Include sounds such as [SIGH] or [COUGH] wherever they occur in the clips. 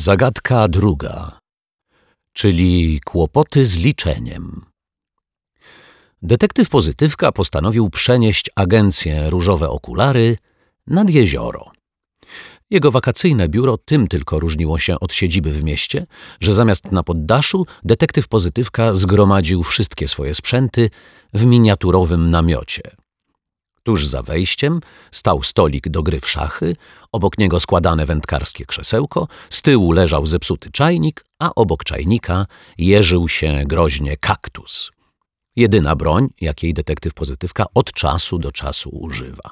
Zagadka druga, czyli kłopoty z liczeniem. Detektyw Pozytywka postanowił przenieść agencję Różowe Okulary nad jezioro. Jego wakacyjne biuro tym tylko różniło się od siedziby w mieście, że zamiast na poddaszu detektyw Pozytywka zgromadził wszystkie swoje sprzęty w miniaturowym namiocie. Tuż za wejściem stał stolik do gry w szachy, obok niego składane wędkarskie krzesełko, z tyłu leżał zepsuty czajnik, a obok czajnika jeżył się groźnie kaktus. Jedyna broń, jakiej detektyw Pozytywka od czasu do czasu używa.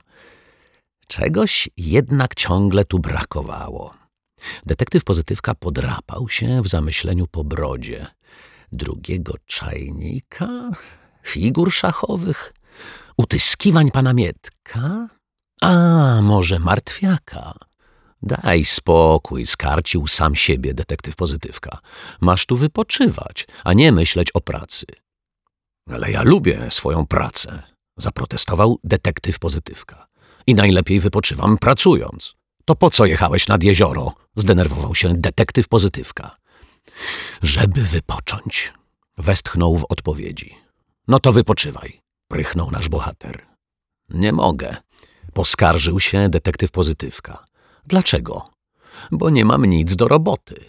Czegoś jednak ciągle tu brakowało. Detektyw Pozytywka podrapał się w zamyśleniu po brodzie. Drugiego czajnika? Figur szachowych? Utyskiwań pana Mietka? A, może martwiaka? Daj spokój, skarcił sam siebie detektyw Pozytywka. Masz tu wypoczywać, a nie myśleć o pracy. Ale ja lubię swoją pracę, zaprotestował detektyw Pozytywka. I najlepiej wypoczywam pracując. To po co jechałeś nad jezioro? Zdenerwował się detektyw Pozytywka. Żeby wypocząć, westchnął w odpowiedzi. No to wypoczywaj, prychnął nasz bohater. Nie mogę, poskarżył się detektyw Pozytywka. Dlaczego? Bo nie mam nic do roboty.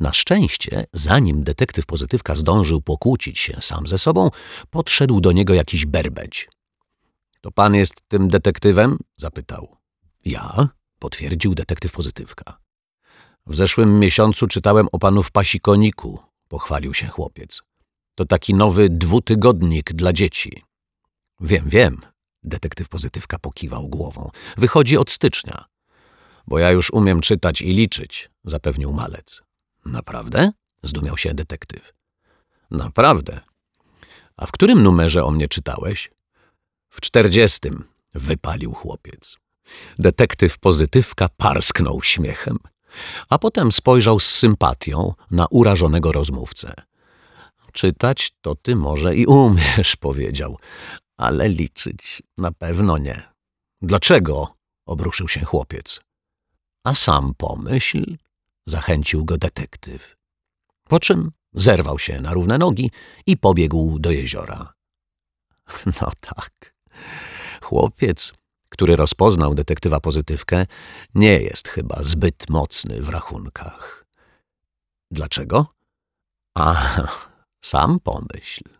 Na szczęście, zanim detektyw Pozytywka zdążył pokłócić się sam ze sobą, podszedł do niego jakiś berbeć. To pan jest tym detektywem? zapytał. Ja? potwierdził detektyw Pozytywka. W zeszłym miesiącu czytałem o panu w pasikoniku, pochwalił się chłopiec. To taki nowy dwutygodnik dla dzieci. Wiem, wiem, detektyw Pozytywka pokiwał głową. Wychodzi od stycznia. Bo ja już umiem czytać i liczyć, zapewnił malec. Naprawdę? zdumiał się detektyw. Naprawdę. A w którym numerze o mnie czytałeś? W czterdziestym, wypalił chłopiec. Detektyw pozytywka parsknął śmiechem, a potem spojrzał z sympatią na urażonego rozmówcę. Czytać to ty może i umiesz, [LAUGHS] powiedział, ale liczyć na pewno nie. Dlaczego? obruszył się chłopiec. A sam pomyśl, zachęcił go detektyw. Po czym zerwał się na równe nogi i pobiegł do jeziora. [LAUGHS] No tak. Chłopiec, który rozpoznał detektywa pozytywkę, nie jest chyba zbyt mocny w rachunkach. Dlaczego? A, sam pomyśl.